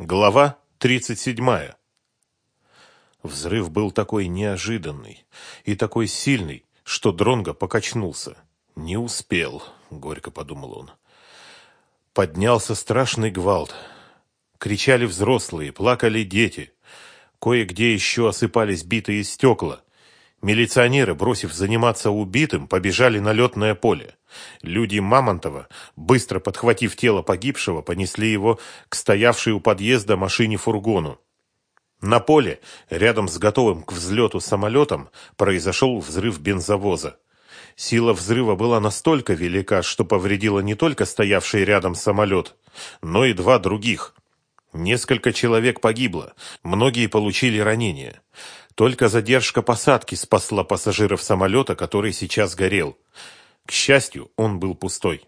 Глава 37. Взрыв был такой неожиданный и такой сильный, что Дронго покачнулся. «Не успел», — горько подумал он. Поднялся страшный гвалт. Кричали взрослые, плакали дети. Кое-где еще осыпались битые стекла. Милиционеры, бросив заниматься убитым, побежали на летное поле. Люди Мамонтова, быстро подхватив тело погибшего, понесли его к стоявшей у подъезда машине-фургону. На поле, рядом с готовым к взлету самолетом, произошел взрыв бензовоза. Сила взрыва была настолько велика, что повредила не только стоявший рядом самолет, но и два других. Несколько человек погибло, многие получили ранения. Только задержка посадки спасла пассажиров самолета, который сейчас горел. К счастью, он был пустой.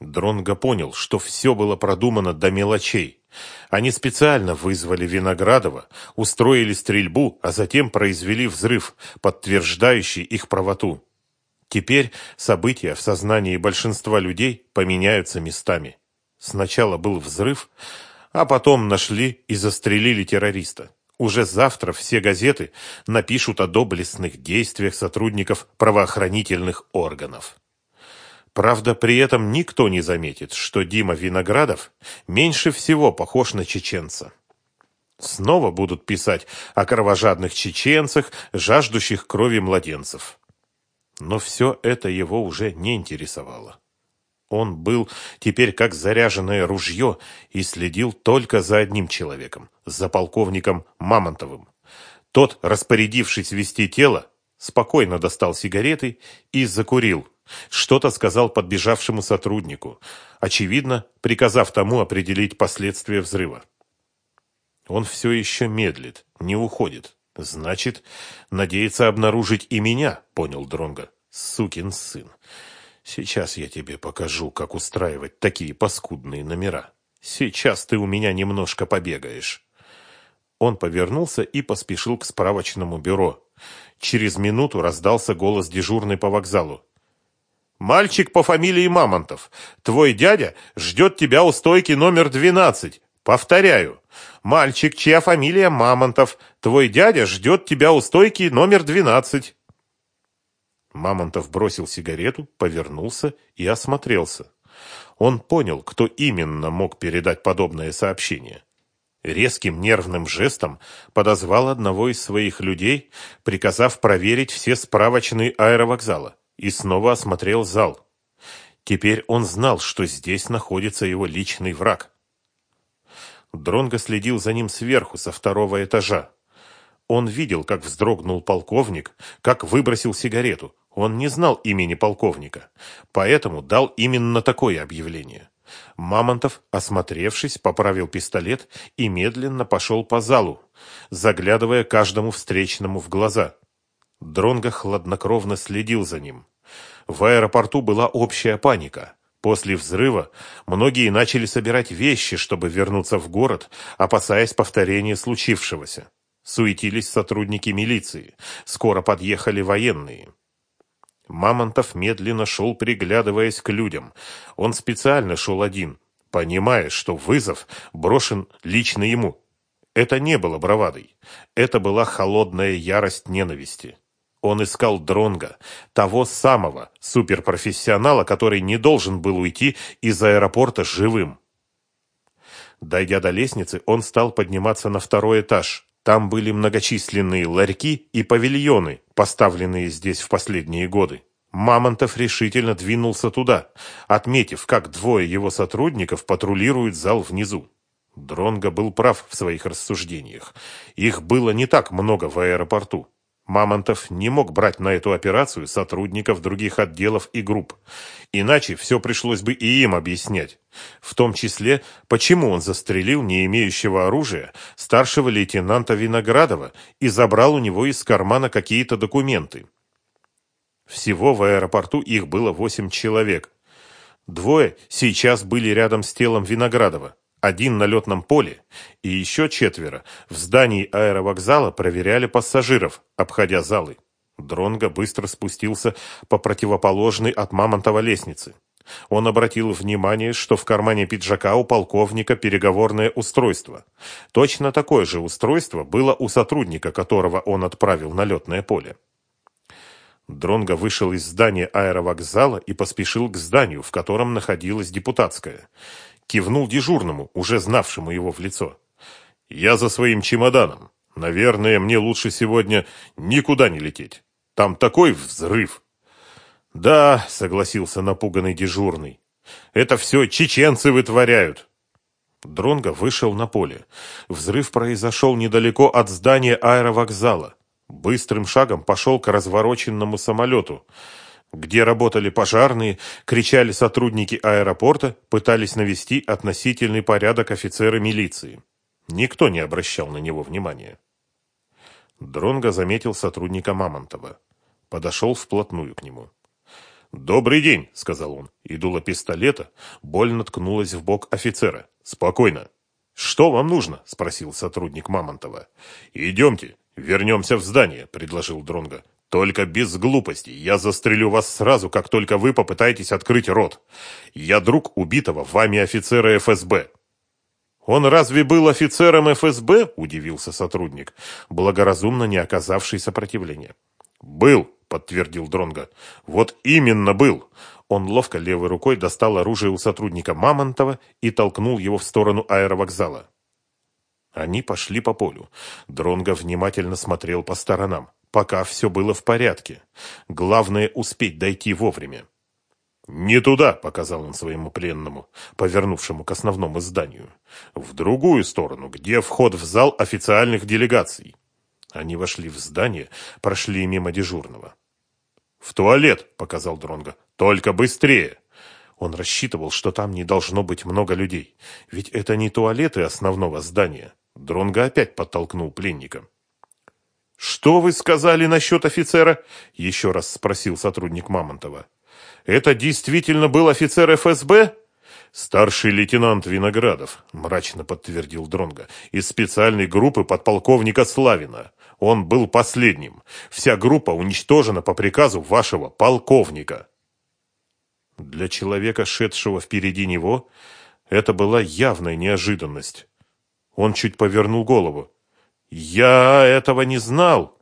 Дронго понял, что все было продумано до мелочей. Они специально вызвали Виноградова, устроили стрельбу, а затем произвели взрыв, подтверждающий их правоту. Теперь события в сознании большинства людей поменяются местами. Сначала был взрыв, а потом нашли и застрелили террориста. Уже завтра все газеты напишут о доблестных действиях сотрудников правоохранительных органов. Правда, при этом никто не заметит, что Дима Виноградов меньше всего похож на чеченца. Снова будут писать о кровожадных чеченцах, жаждущих крови младенцев. Но все это его уже не интересовало. Он был теперь как заряженное ружье и следил только за одним человеком, за полковником Мамонтовым. Тот, распорядившись вести тело, спокойно достал сигареты и закурил. Что-то сказал подбежавшему сотруднику, очевидно, приказав тому определить последствия взрыва. Он все еще медлит, не уходит. Значит, надеется обнаружить и меня, понял Дронга. Сукин сын. Сейчас я тебе покажу, как устраивать такие паскудные номера. Сейчас ты у меня немножко побегаешь. Он повернулся и поспешил к справочному бюро. Через минуту раздался голос дежурный по вокзалу. «Мальчик по фамилии Мамонтов, твой дядя ждет тебя у стойки номер 12. Повторяю, мальчик, чья фамилия Мамонтов, твой дядя ждет тебя у стойки номер 12». Мамонтов бросил сигарету, повернулся и осмотрелся. Он понял, кто именно мог передать подобное сообщение. Резким нервным жестом подозвал одного из своих людей, приказав проверить все справочные аэровокзала, и снова осмотрел зал. Теперь он знал, что здесь находится его личный враг. Дронго следил за ним сверху, со второго этажа. Он видел, как вздрогнул полковник, как выбросил сигарету. Он не знал имени полковника, поэтому дал именно такое объявление. Мамонтов, осмотревшись, поправил пистолет и медленно пошел по залу, заглядывая каждому встречному в глаза. Дронго хладнокровно следил за ним. В аэропорту была общая паника. После взрыва многие начали собирать вещи, чтобы вернуться в город, опасаясь повторения случившегося. Суетились сотрудники милиции. Скоро подъехали военные. Мамонтов медленно шел, приглядываясь к людям. Он специально шел один, понимая, что вызов брошен лично ему. Это не было бравадой. Это была холодная ярость ненависти. Он искал Дронга, того самого суперпрофессионала, который не должен был уйти из аэропорта живым. Дойдя до лестницы, он стал подниматься на второй этаж. Там были многочисленные ларьки и павильоны, поставленные здесь в последние годы. Мамонтов решительно двинулся туда, отметив, как двое его сотрудников патрулируют зал внизу. Дронго был прав в своих рассуждениях. Их было не так много в аэропорту. Мамонтов не мог брать на эту операцию сотрудников других отделов и групп. Иначе все пришлось бы и им объяснять. В том числе, почему он застрелил не имеющего оружия старшего лейтенанта Виноградова и забрал у него из кармана какие-то документы. Всего в аэропорту их было восемь человек. Двое сейчас были рядом с телом Виноградова один на летном поле и еще четверо в здании аэровокзала проверяли пассажиров, обходя залы. Дронго быстро спустился по противоположной от Мамонтова лестнице. он обратил внимание, что в кармане пиджака у полковника переговорное устройство. Точно такое же устройство было у сотрудника, которого он отправил на летное поле. Дронго вышел из здания аэровокзала и поспешил к зданию, в котором находилась депутатская. Кивнул дежурному, уже знавшему его в лицо. «Я за своим чемоданом. Наверное, мне лучше сегодня никуда не лететь. Там такой взрыв!» «Да», — согласился напуганный дежурный. «Это все чеченцы вытворяют». Дронго вышел на поле. Взрыв произошел недалеко от здания аэровокзала. Быстрым шагом пошел к развороченному самолету, где работали пожарные, кричали сотрудники аэропорта, пытались навести относительный порядок офицеры милиции. Никто не обращал на него внимания. Дронго заметил сотрудника Мамонтова. Подошел вплотную к нему. «Добрый день», — сказал он, и дуло пистолета больно ткнулась в бок офицера. «Спокойно». «Что вам нужно?» — спросил сотрудник Мамонтова. «Идемте, вернемся в здание», — предложил Дронга. «Только без глупостей. Я застрелю вас сразу, как только вы попытаетесь открыть рот. Я друг убитого вами офицера ФСБ». «Он разве был офицером ФСБ?» – удивился сотрудник, благоразумно не оказавший сопротивления. «Был», – подтвердил Дронга. «Вот именно был». Он ловко левой рукой достал оружие у сотрудника Мамонтова и толкнул его в сторону аэровокзала. Они пошли по полю. Дронго внимательно смотрел по сторонам. Пока все было в порядке. Главное – успеть дойти вовремя. «Не туда», — показал он своему пленному, повернувшему к основному зданию. «В другую сторону, где вход в зал официальных делегаций». Они вошли в здание, прошли мимо дежурного. «В туалет», — показал Дронго. «Только быстрее». Он рассчитывал, что там не должно быть много людей. Ведь это не туалеты основного здания. Дронго опять подтолкнул пленника. «Что вы сказали насчет офицера?» — еще раз спросил сотрудник Мамонтова. Это действительно был офицер ФСБ? Старший лейтенант Виноградов, мрачно подтвердил Дронга, из специальной группы подполковника Славина. Он был последним. Вся группа уничтожена по приказу вашего полковника. Для человека, шедшего впереди него, это была явная неожиданность. Он чуть повернул голову. «Я этого не знал!»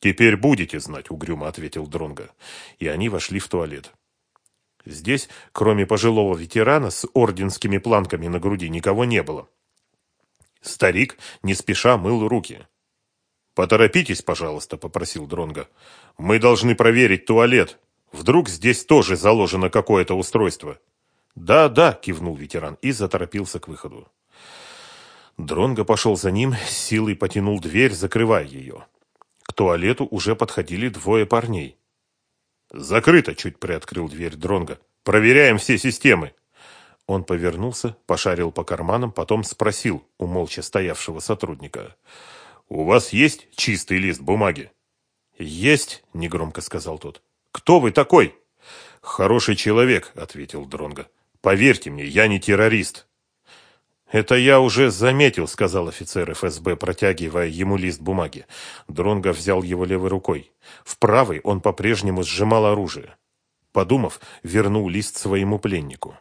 «Теперь будете знать», — угрюмо ответил Дронга. И они вошли в туалет. Здесь, кроме пожилого ветерана с орденскими планками на груди, никого не было. Старик не спеша мыл руки. «Поторопитесь, пожалуйста», — попросил Дронга. «Мы должны проверить туалет. Вдруг здесь тоже заложено какое-то устройство». «Да, да», — кивнул ветеран и заторопился к выходу. Дронго пошел за ним, силой потянул дверь, закрывая ее. К туалету уже подходили двое парней. «Закрыто!» – чуть приоткрыл дверь Дронга. «Проверяем все системы!» Он повернулся, пошарил по карманам, потом спросил у молча стоявшего сотрудника. «У вас есть чистый лист бумаги?» «Есть», — негромко сказал тот. «Кто вы такой?» «Хороший человек», — ответил Дронга. «Поверьте мне, я не террорист». «Это я уже заметил», — сказал офицер ФСБ, протягивая ему лист бумаги. Дронго взял его левой рукой. В правой он по-прежнему сжимал оружие. Подумав, вернул лист своему пленнику.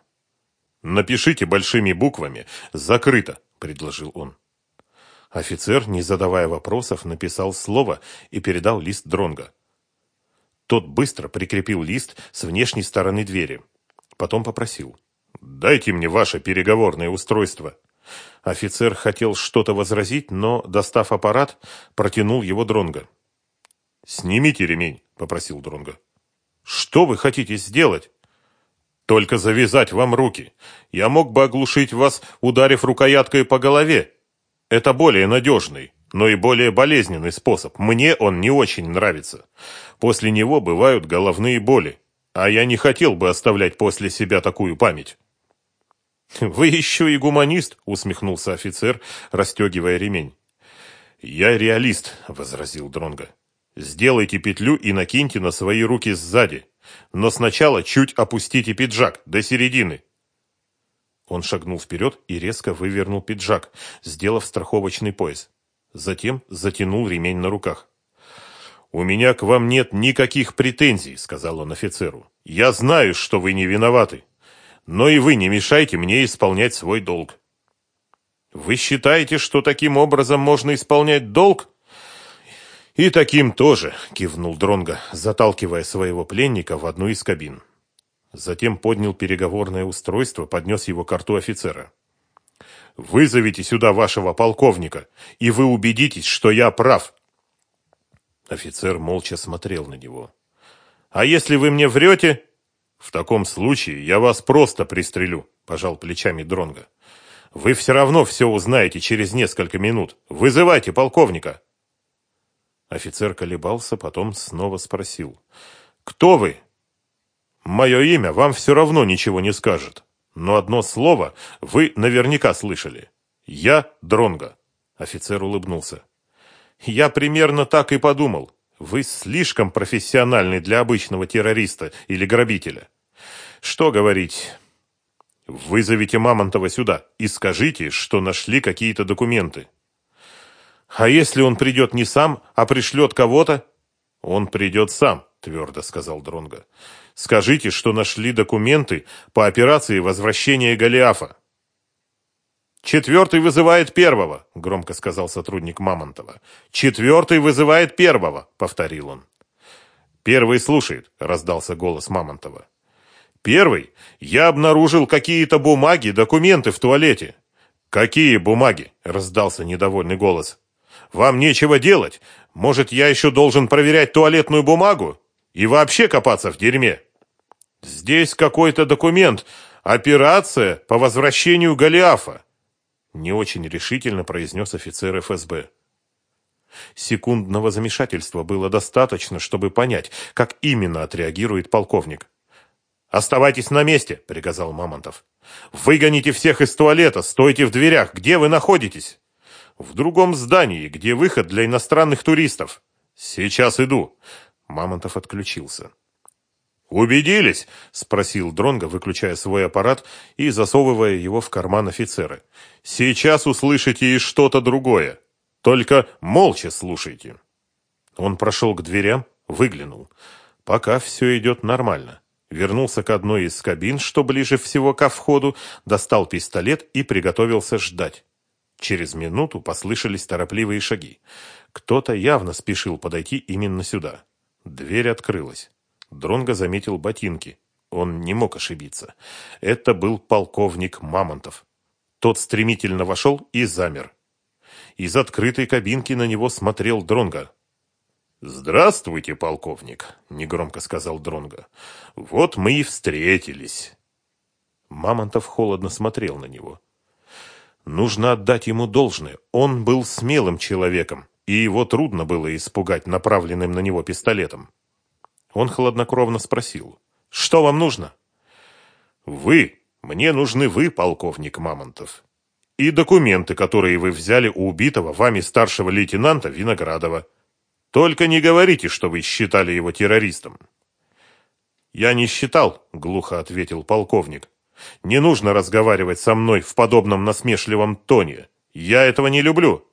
«Напишите большими буквами «Закрыто», — предложил он. Офицер, не задавая вопросов, написал слово и передал лист Дронга. Тот быстро прикрепил лист с внешней стороны двери. Потом попросил. «Дайте мне ваше переговорное устройство». Офицер хотел что-то возразить, но, достав аппарат, протянул его Дронго. «Снимите ремень», — попросил Дронго. «Что вы хотите сделать?» «Только завязать вам руки. Я мог бы оглушить вас, ударив рукояткой по голове. Это более надежный, но и более болезненный способ. Мне он не очень нравится. После него бывают головные боли, а я не хотел бы оставлять после себя такую память». «Вы еще и гуманист», — усмехнулся офицер, расстегивая ремень. «Я реалист», — возразил Дронга. «Сделайте петлю и накиньте на свои руки сзади. Но сначала чуть опустите пиджак до середины». Он шагнул вперед и резко вывернул пиджак, сделав страховочный пояс. Затем затянул ремень на руках. «У меня к вам нет никаких претензий», — сказал он офицеру. «Я знаю, что вы не виноваты. Но и вы не мешайте мне исполнять свой долг. Вы считаете, что таким образом можно исполнять долг? И таким тоже, кивнул Дронга, заталкивая своего пленника в одну из кабин. Затем поднял переговорное устройство, поднес его к рту офицера. Вызовите сюда вашего полковника, и вы убедитесь, что я прав. Офицер молча смотрел на него. А если вы мне врете? В таком случае я вас просто пристрелю, пожал плечами Дронга. Вы все равно все узнаете через несколько минут. Вызывайте полковника. Офицер колебался, потом снова спросил. «Кто вы?» «Мое имя вам все равно ничего не скажет но одно слово вы наверняка слышали. Я Дронга. Офицер улыбнулся. Я примерно так и подумал. Вы слишком профессиональный для обычного террориста или грабителя. Что говорить? Вызовите Мамонтова сюда и скажите, что нашли какие-то документы. А если он придет не сам, а пришлет кого-то? Он придет сам, твердо сказал Дронга. Скажите, что нашли документы по операции возвращения Голиафа. «Четвертый вызывает первого», — громко сказал сотрудник Мамонтова. «Четвертый вызывает первого», — повторил он. «Первый слушает», — раздался голос Мамонтова. «Первый? Я обнаружил какие-то бумаги, документы в туалете». «Какие бумаги?» — раздался недовольный голос. «Вам нечего делать. Может, я еще должен проверять туалетную бумагу? И вообще копаться в дерьме?» Здесь какой-то документ. Операция по возвращению Голиафа. Не очень решительно произнес офицер ФСБ. Секундного замешательства было достаточно, чтобы понять, как именно отреагирует полковник. «Оставайтесь на месте», — приказал Мамонтов. «Выгоните всех из туалета, стойте в дверях. Где вы находитесь?» «В другом здании, где выход для иностранных туристов». «Сейчас иду». Мамонтов отключился. «Убедились?» – спросил Дронго, выключая свой аппарат и засовывая его в карман офицера. «Сейчас услышите и что-то другое. Только молча слушайте». Он прошел к дверям, выглянул. Пока все идет нормально. Вернулся к одной из кабин, что ближе всего ко входу, достал пистолет и приготовился ждать. Через минуту послышались торопливые шаги. Кто-то явно спешил подойти именно сюда. Дверь открылась. Дронго заметил ботинки. Он не мог ошибиться. Это был полковник Мамонтов. Тот стремительно вошел и замер. Из открытой кабинки на него смотрел Дронго. «Здравствуйте, полковник», — негромко сказал Дронго. «Вот мы и встретились». Мамонтов холодно смотрел на него. Нужно отдать ему должное. Он был смелым человеком, и его трудно было испугать направленным на него пистолетом. Он хладнокровно спросил. «Что вам нужно?» «Вы. Мне нужны вы, полковник Мамонтов. И документы, которые вы взяли у убитого вами старшего лейтенанта Виноградова. Только не говорите, что вы считали его террористом». «Я не считал», — глухо ответил полковник. «Не нужно разговаривать со мной в подобном насмешливом тоне. Я этого не люблю».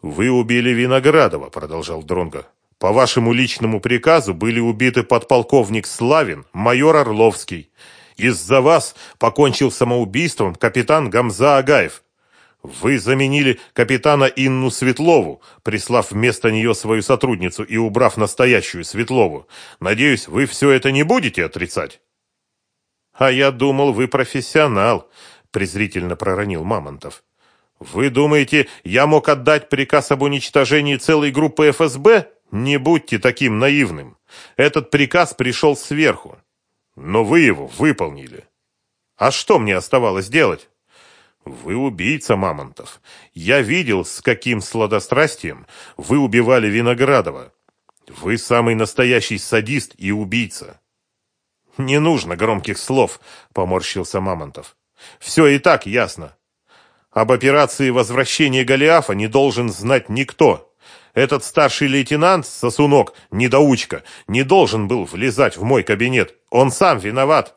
«Вы убили Виноградова», — продолжал Дронго. По вашему личному приказу были убиты подполковник Славин, майор Орловский. Из-за вас покончил самоубийством капитан Гамза Агаев. Вы заменили капитана Инну Светлову, прислав вместо нее свою сотрудницу и убрав настоящую Светлову. Надеюсь, вы все это не будете отрицать? А я думал, вы профессионал, презрительно проронил Мамонтов. Вы думаете, я мог отдать приказ об уничтожении целой группы ФСБ? Не будьте таким наивным. Этот приказ пришел сверху. Но вы его выполнили. А что мне оставалось делать? Вы убийца, Мамонтов. Я видел, с каким сладострастием вы убивали Виноградова. Вы самый настоящий садист и убийца. Не нужно громких слов, поморщился Мамонтов. Все и так ясно. Об операции возвращения Голиафа не должен знать никто. Этот старший лейтенант, сосунок, недоучка, не должен был влезать в мой кабинет. Он сам виноват.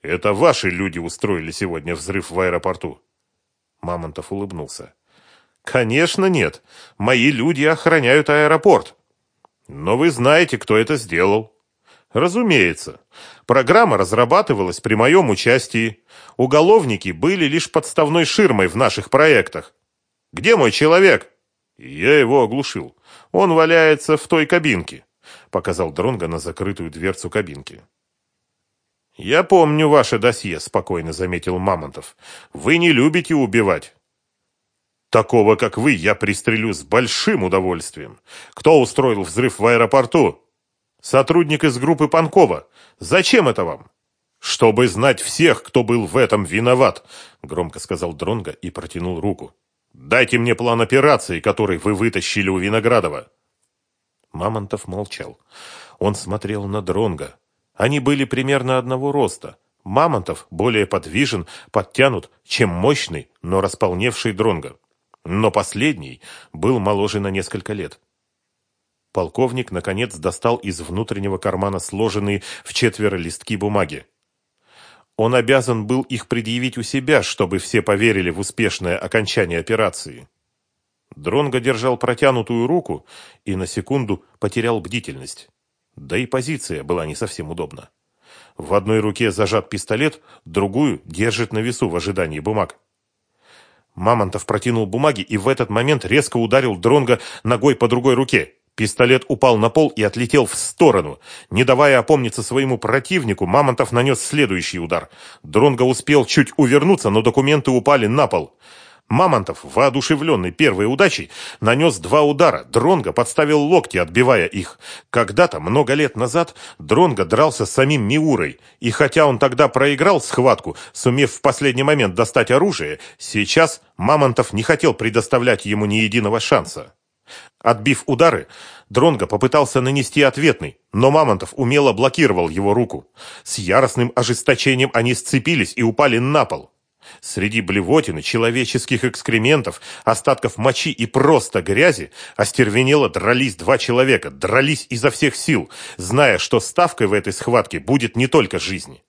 Это ваши люди устроили сегодня взрыв в аэропорту. Мамонтов улыбнулся. Конечно, нет. Мои люди охраняют аэропорт. Но вы знаете, кто это сделал. Разумеется. Программа разрабатывалась при моем участии. Уголовники были лишь подставной ширмой в наших проектах. Где мой человек? Я его оглушил. Он валяется в той кабинке, показал Дронга на закрытую дверцу кабинки. Я помню ваше досье, спокойно заметил Мамонтов. Вы не любите убивать. Такого, как вы, я пристрелю с большим удовольствием. Кто устроил взрыв в аэропорту? Сотрудник из группы Панкова. Зачем это вам? Чтобы знать всех, кто был в этом виноват, громко сказал Дронга и протянул руку. Дайте мне план операции, который вы вытащили у Виноградова. Мамонтов молчал. Он смотрел на Дронга. Они были примерно одного роста. Мамонтов более подвижен, подтянут, чем мощный, но располневший Дронга. Но последний был моложе на несколько лет. Полковник, наконец, достал из внутреннего кармана сложенные в четверо листки бумаги. Он обязан был их предъявить у себя, чтобы все поверили в успешное окончание операции. Дронго держал протянутую руку и на секунду потерял бдительность. Да и позиция была не совсем удобна. В одной руке зажат пистолет, другую держит на весу в ожидании бумаг. Мамонтов протянул бумаги и в этот момент резко ударил Дронго ногой по другой руке. Пистолет упал на пол и отлетел в сторону. Не давая опомниться своему противнику, Мамонтов нанес следующий удар. Дронго успел чуть увернуться, но документы упали на пол. Мамонтов, воодушевленный первой удачей, нанес два удара. Дронго подставил локти, отбивая их. Когда-то, много лет назад, Дронго дрался с самим Миурой. И хотя он тогда проиграл схватку, сумев в последний момент достать оружие, сейчас Мамонтов не хотел предоставлять ему ни единого шанса. Отбив удары, Дронго попытался нанести ответный, но Мамонтов умело блокировал его руку. С яростным ожесточением они сцепились и упали на пол. Среди блевотины, человеческих экскрементов, остатков мочи и просто грязи остервенело дрались два человека, дрались изо всех сил, зная, что ставкой в этой схватке будет не только жизнь.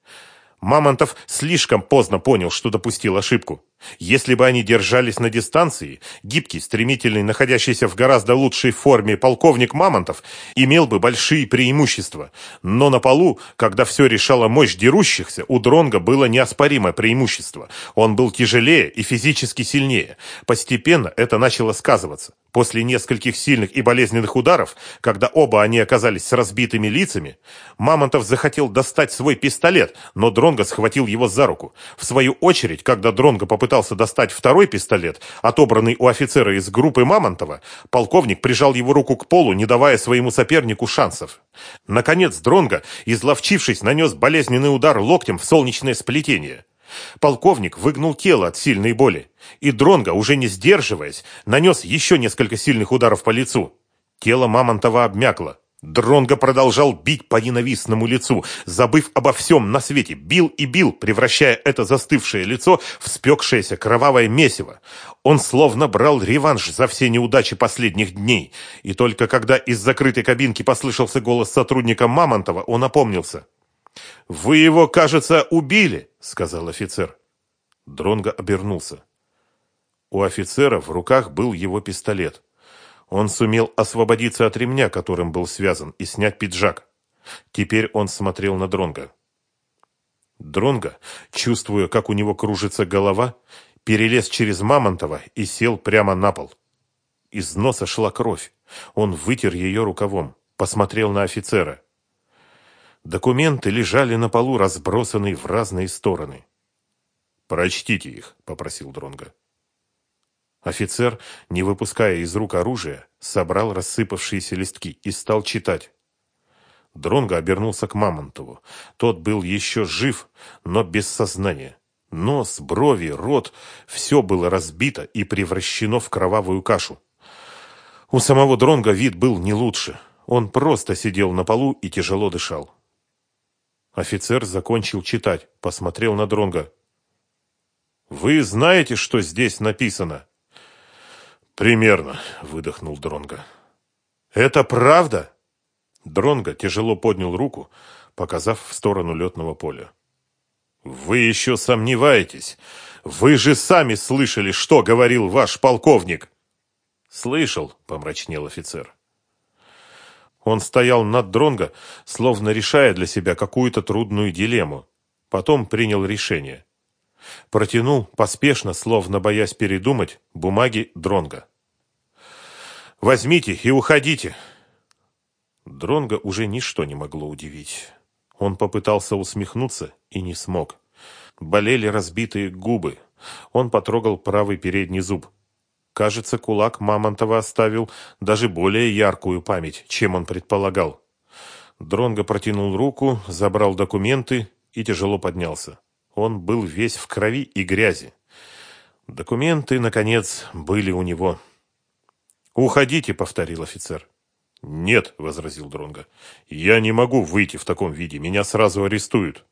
Мамонтов слишком поздно понял, что допустил ошибку. Если бы они держались на дистанции, гибкий, стремительный, находящийся в гораздо лучшей форме полковник Мамонтов имел бы большие преимущества. Но на полу, когда все решала мощь дерущихся, у Дронга было неоспоримое преимущество. Он был тяжелее и физически сильнее. Постепенно это начало сказываться. После нескольких сильных и болезненных ударов, когда оба они оказались с разбитыми лицами, Мамонтов захотел достать свой пистолет, но Дронго схватил его за руку. В свою очередь, когда Дронго попытался достать второй пистолет, отобранный у офицера из группы Мамонтова, полковник прижал его руку к полу, не давая своему сопернику шансов. Наконец Дронго, изловчившись, нанес болезненный удар локтем в солнечное сплетение. Полковник выгнул тело от сильной боли, и Дронго, уже не сдерживаясь, нанес еще несколько сильных ударов по лицу. Тело Мамонтова обмякло. Дронго продолжал бить по ненавистному лицу, забыв обо всем на свете, бил и бил, превращая это застывшее лицо в спекшееся кровавое месиво. Он словно брал реванш за все неудачи последних дней, и только когда из закрытой кабинки послышался голос сотрудника Мамонтова, он опомнился. «Вы его, кажется, убили», — сказал офицер. Дронго обернулся. У офицера в руках был его пистолет. Он сумел освободиться от ремня, которым был связан, и снять пиджак. Теперь он смотрел на Дронга. Дронга, чувствуя, как у него кружится голова, перелез через Мамонтова и сел прямо на пол. Из носа шла кровь. Он вытер ее рукавом, посмотрел на офицера. Документы лежали на полу, разбросанные в разные стороны. «Прочтите их», — попросил Дронга. Офицер, не выпуская из рук оружия, собрал рассыпавшиеся листки и стал читать. Дронго обернулся к Мамонтову. Тот был еще жив, но без сознания. Нос, брови, рот — все было разбито и превращено в кровавую кашу. У самого Дронга вид был не лучше. Он просто сидел на полу и тяжело дышал. Офицер закончил читать, посмотрел на Дронга. «Вы знаете, что здесь написано?» «Примерно», — выдохнул Дронга. «Это правда?» Дронга тяжело поднял руку, показав в сторону летного поля. «Вы еще сомневаетесь? Вы же сами слышали, что говорил ваш полковник!» «Слышал», — помрачнел офицер. Он стоял над Дронго, словно решая для себя какую-то трудную дилемму. Потом принял решение. Протянул поспешно, словно боясь передумать, бумаги Дронга. «Возьмите и уходите!» Дронга уже ничто не могло удивить. Он попытался усмехнуться и не смог. Болели разбитые губы. Он потрогал правый передний зуб. Кажется, кулак Мамонтова оставил даже более яркую память, чем он предполагал. Дронго протянул руку, забрал документы и тяжело поднялся. Он был весь в крови и грязи. Документы, наконец, были у него. «Уходите», — повторил офицер. «Нет», — возразил Дронго. «Я не могу выйти в таком виде. Меня сразу арестуют.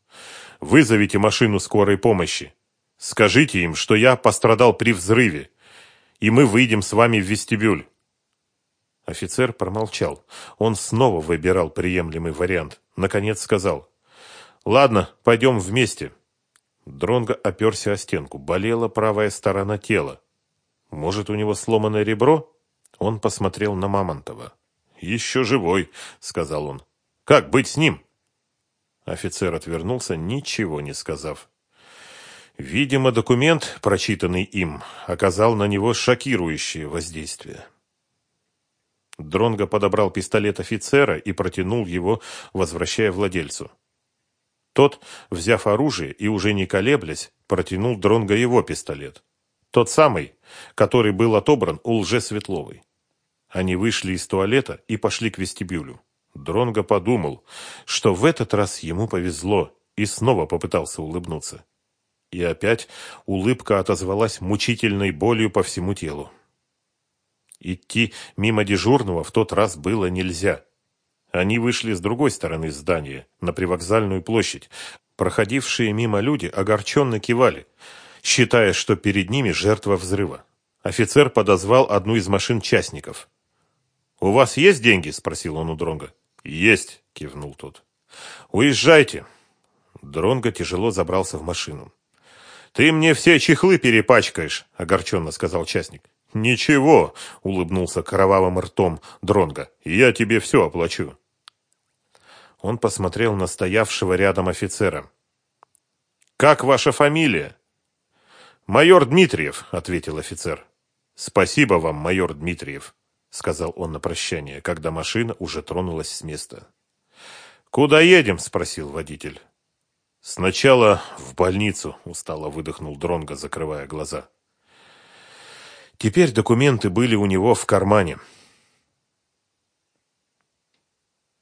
Вызовите машину скорой помощи. Скажите им, что я пострадал при взрыве, и мы выйдем с вами в вестибюль». Офицер промолчал. Он снова выбирал приемлемый вариант. Наконец сказал. «Ладно, пойдем вместе». Дронго оперся о стенку. Болела правая сторона тела. «Может, у него сломанное ребро?» Он посмотрел на Мамонтова. «Еще живой», — сказал он. «Как быть с ним?» Офицер отвернулся, ничего не сказав. Видимо, документ, прочитанный им, оказал на него шокирующее воздействие. Дронго подобрал пистолет офицера и протянул его, возвращая владельцу. Тот, взяв оружие и уже не колеблясь, протянул Дронго его пистолет. Тот самый, который был отобран у Лже-Светловой. Они вышли из туалета и пошли к вестибюлю. Дронго подумал, что в этот раз ему повезло, и снова попытался улыбнуться. И опять улыбка отозвалась мучительной болью по всему телу. Идти мимо дежурного в тот раз было нельзя. Они вышли с другой стороны здания, на привокзальную площадь. Проходившие мимо люди огорченно кивали, считая, что перед ними жертва взрыва. Офицер подозвал одну из машин частников. «У вас есть деньги?» – спросил он у Дронга. «Есть», – кивнул тот. «Уезжайте». Дронго тяжело забрался в машину. «Ты мне все чехлы перепачкаешь», – огорченно сказал частник. «Ничего», – улыбнулся кровавым ртом Дронго. «Я тебе все оплачу». Он посмотрел на стоявшего рядом офицера. «Как ваша фамилия?» «Майор Дмитриев», — ответил офицер. «Спасибо вам, майор Дмитриев», — сказал он на прощание, когда машина уже тронулась с места. «Куда едем?» — спросил водитель. «Сначала в больницу», — устало выдохнул Дронго, закрывая глаза. Теперь документы были у него в кармане.